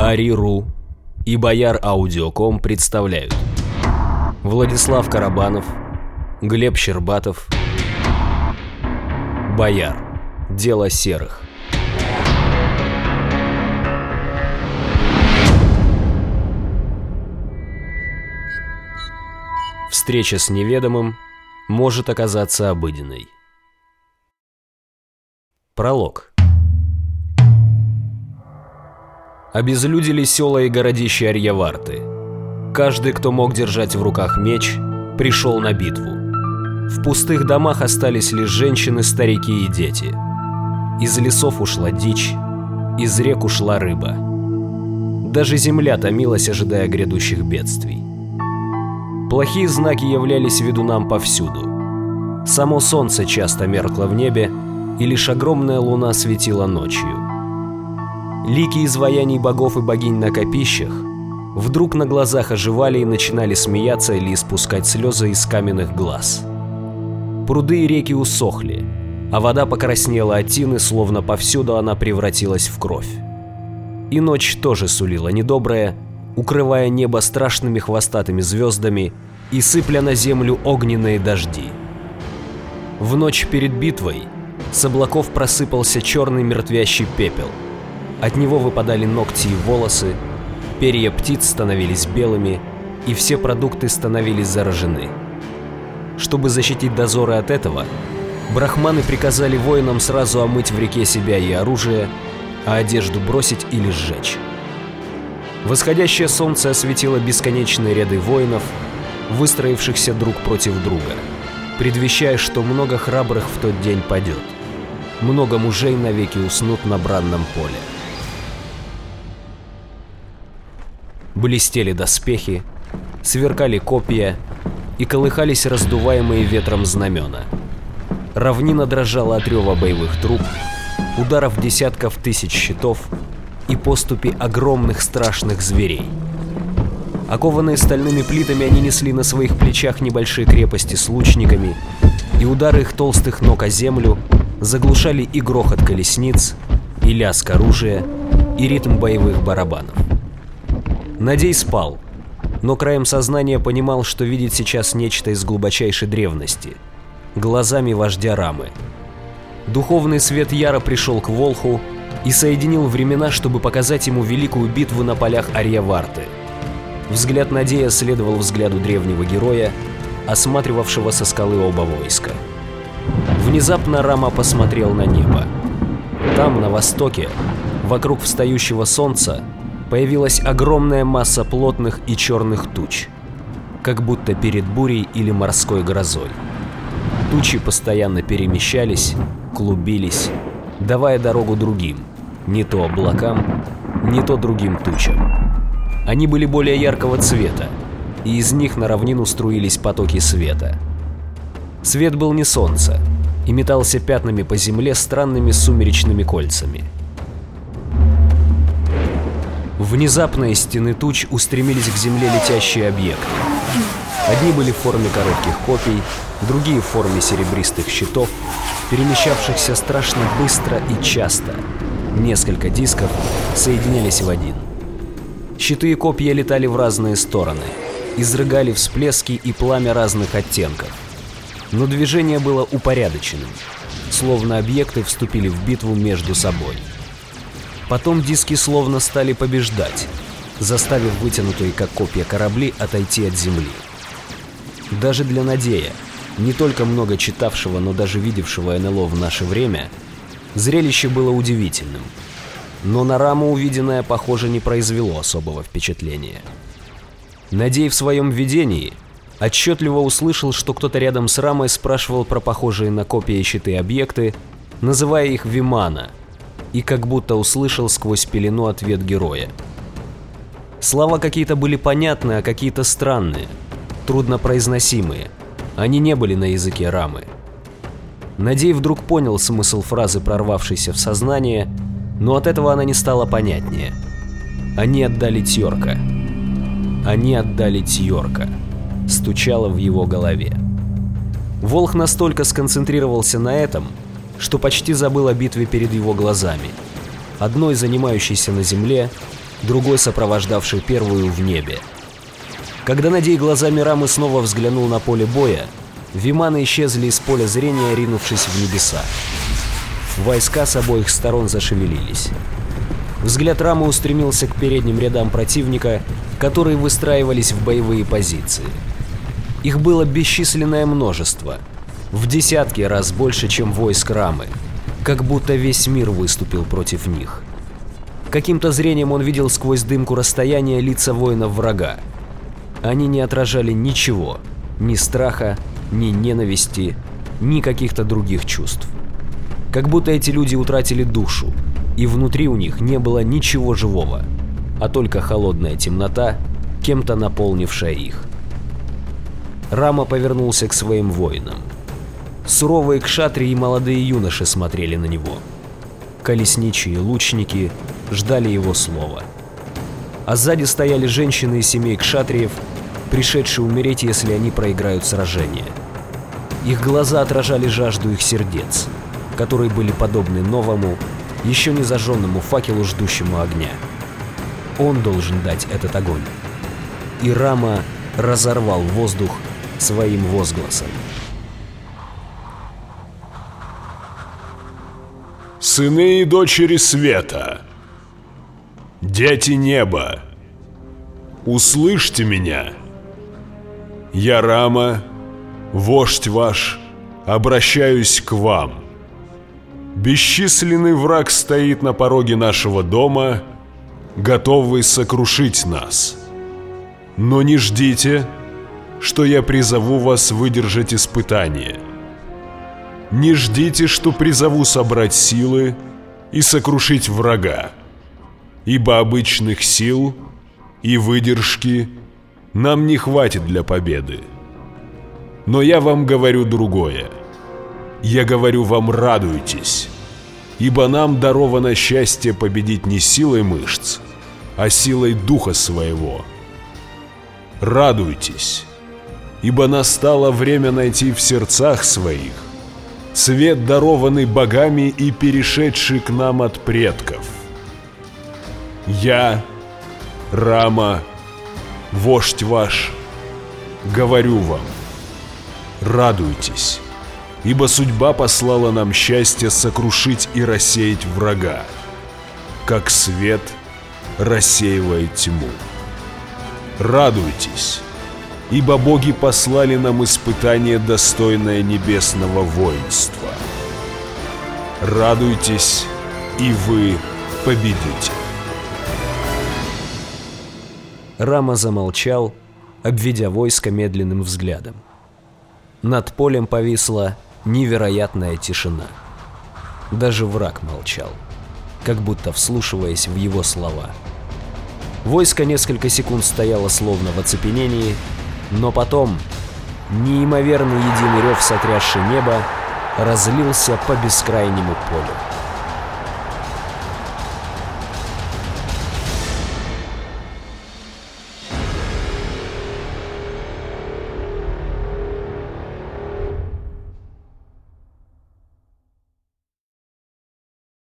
Ариру и Бояр Аудиоком представляют Владислав Карабанов, Глеб Щербатов, Бояр. Дело серых. Встреча с неведомым может оказаться обыденной. Пролог. Обезлюдили села и городища Арьяварты. Каждый, кто мог держать в руках меч, пришел на битву. В пустых домах остались лишь женщины, старики и дети. Из лесов ушла дичь, из рек ушла рыба. Даже земля томилась, ожидая грядущих бедствий. Плохие знаки являлись ведунам повсюду. Само солнце часто меркло в небе, и лишь огромная луна светила ночью. Лики изваяний богов и богинь на копищах вдруг на глазах оживали и начинали смеяться или испускать слезы из каменных глаз. Пруды и реки усохли, а вода покраснела от тины, словно повсюду она превратилась в кровь. И ночь тоже сулила недоброе, укрывая небо страшными хвостатыми звездами и сыпля на землю огненные дожди. В ночь перед битвой с облаков просыпался черный мертвящий пепел – от него выпадали ногти и волосы, перья птиц становились белыми, и все продукты становились заражены. Чтобы защитить дозоры от этого, брахманы приказали воинам сразу омыть в реке себя и оружие, а одежду бросить или сжечь. Восходящее солнце осветило бесконечные ряды воинов, выстроившихся друг против друга, предвещая, что много храбрых в тот день падет. Много мужей навеки уснут на бранном поле. Блестели доспехи, сверкали копья и колыхались раздуваемые ветром знамена. Равнина дрожала от рева боевых труб, ударов десятков тысяч щитов и поступи огромных страшных зверей. Окованные стальными плитами, они несли на своих плечах небольшие крепости с лучниками, и удары их толстых ног о землю заглушали и грохот колесниц, и лязг оружия, и ритм боевых барабанов. Надей спал, но краем сознания понимал, что видит сейчас нечто из глубочайшей древности. Глазами вождя Рамы. Духовный свет Яра пришел к Волху и соединил времена, чтобы показать ему великую битву на полях Арьяварты. Взгляд Надея следовал взгляду древнего героя, осматривавшего со скалы оба войска. Внезапно Рама посмотрел на небо. Там, на востоке, вокруг встающего солнца, появилась огромная масса плотных и черных туч, как будто перед бурей или морской грозой. Тучи постоянно перемещались, клубились, давая дорогу другим, не то облакам, не то другим тучам. Они были более яркого цвета, и из них на равнину струились потоки света. Свет был не солнце, и метался пятнами по земле странными сумеречными кольцами – Внезапно из стены туч устремились к земле летящие объекты. Одни были в форме коротких копий, другие в форме серебристых щитов, перемещавшихся страшно быстро и часто. Несколько дисков соединялись в один. Щиты и копья летали в разные стороны, изрыгали всплески и пламя разных оттенков. Но движение было упорядоченным, словно объекты вступили в битву между собой. Потом диски словно стали побеждать, заставив вытянутые как копья корабли отойти от земли. Даже для Надея, не только много читавшего, но даже видевшего НЛО в наше время, зрелище было удивительным. Но на раму увиденное, похоже, не произвело особого впечатления. Надей в своем видении отчетливо услышал, что кто-то рядом с рамой спрашивал про похожие на копии щиты объекты, называя их Вимана – и как будто услышал сквозь пелену ответ героя. Слова какие-то были понятные, а какие-то странные, труднопроизносимые. Они не были на языке рамы. Надей вдруг понял смысл фразы, прорвавшейся в сознание, но от этого она не стала понятнее. Они отдали Тьорка. Они отдали Тьорка. Стучало в его голове. Волх настолько сконцентрировался на этом, что почти забыл о битве перед его глазами. Одной занимающейся на земле, другой сопровождавший первую в небе. Когда Надей глазами Рамы снова взглянул на поле боя, Виманы исчезли из поля зрения, ринувшись в небеса. Войска с обоих сторон зашевелились. Взгляд Рамы устремился к передним рядам противника, которые выстраивались в боевые позиции. Их было бесчисленное множество, в десятки раз больше, чем войск Рамы, как будто весь мир выступил против них. Каким-то зрением он видел сквозь дымку расстояния лица воинов врага. Они не отражали ничего, ни страха, ни ненависти, ни каких-то других чувств. Как будто эти люди утратили душу, и внутри у них не было ничего живого, а только холодная темнота, кем-то наполнившая их. Рама повернулся к своим воинам. Суровые кшатри и молодые юноши смотрели на него. Колесничие лучники ждали его слова. А сзади стояли женщины из семей кшатриев, пришедшие умереть, если они проиграют сражение. Их глаза отражали жажду их сердец, которые были подобны новому, еще не зажженному факелу, ждущему огня. Он должен дать этот огонь. И Рама разорвал воздух своим возгласом. Сыны и дочери света, дети неба, услышьте меня. Я Рама, вождь ваш, обращаюсь к вам. Бесчисленный враг стоит на пороге нашего дома, готовый сокрушить нас. Но не ждите, что я призову вас выдержать испытание. Не ждите, что призову собрать силы и сокрушить врага, ибо обычных сил и выдержки нам не хватит для победы. Но я вам говорю другое. Я говорю вам радуйтесь, ибо нам даровано счастье победить не силой мышц, а силой духа своего. Радуйтесь, ибо настало время найти в сердцах своих свет, дарованный богами и перешедший к нам от предков. Я, Рама, вождь ваш, говорю вам, радуйтесь, ибо судьба послала нам счастье сокрушить и рассеять врага, как свет рассеивает тьму. Радуйтесь, ибо боги послали нам испытание, достойное небесного воинства. Радуйтесь, и вы победите. Рама замолчал, обведя войско медленным взглядом. Над полем повисла невероятная тишина. Даже враг молчал, как будто вслушиваясь в его слова. Войско несколько секунд стояло словно в оцепенении, но потом неимоверный единый рев, сотрясший небо, разлился по бескрайнему полю.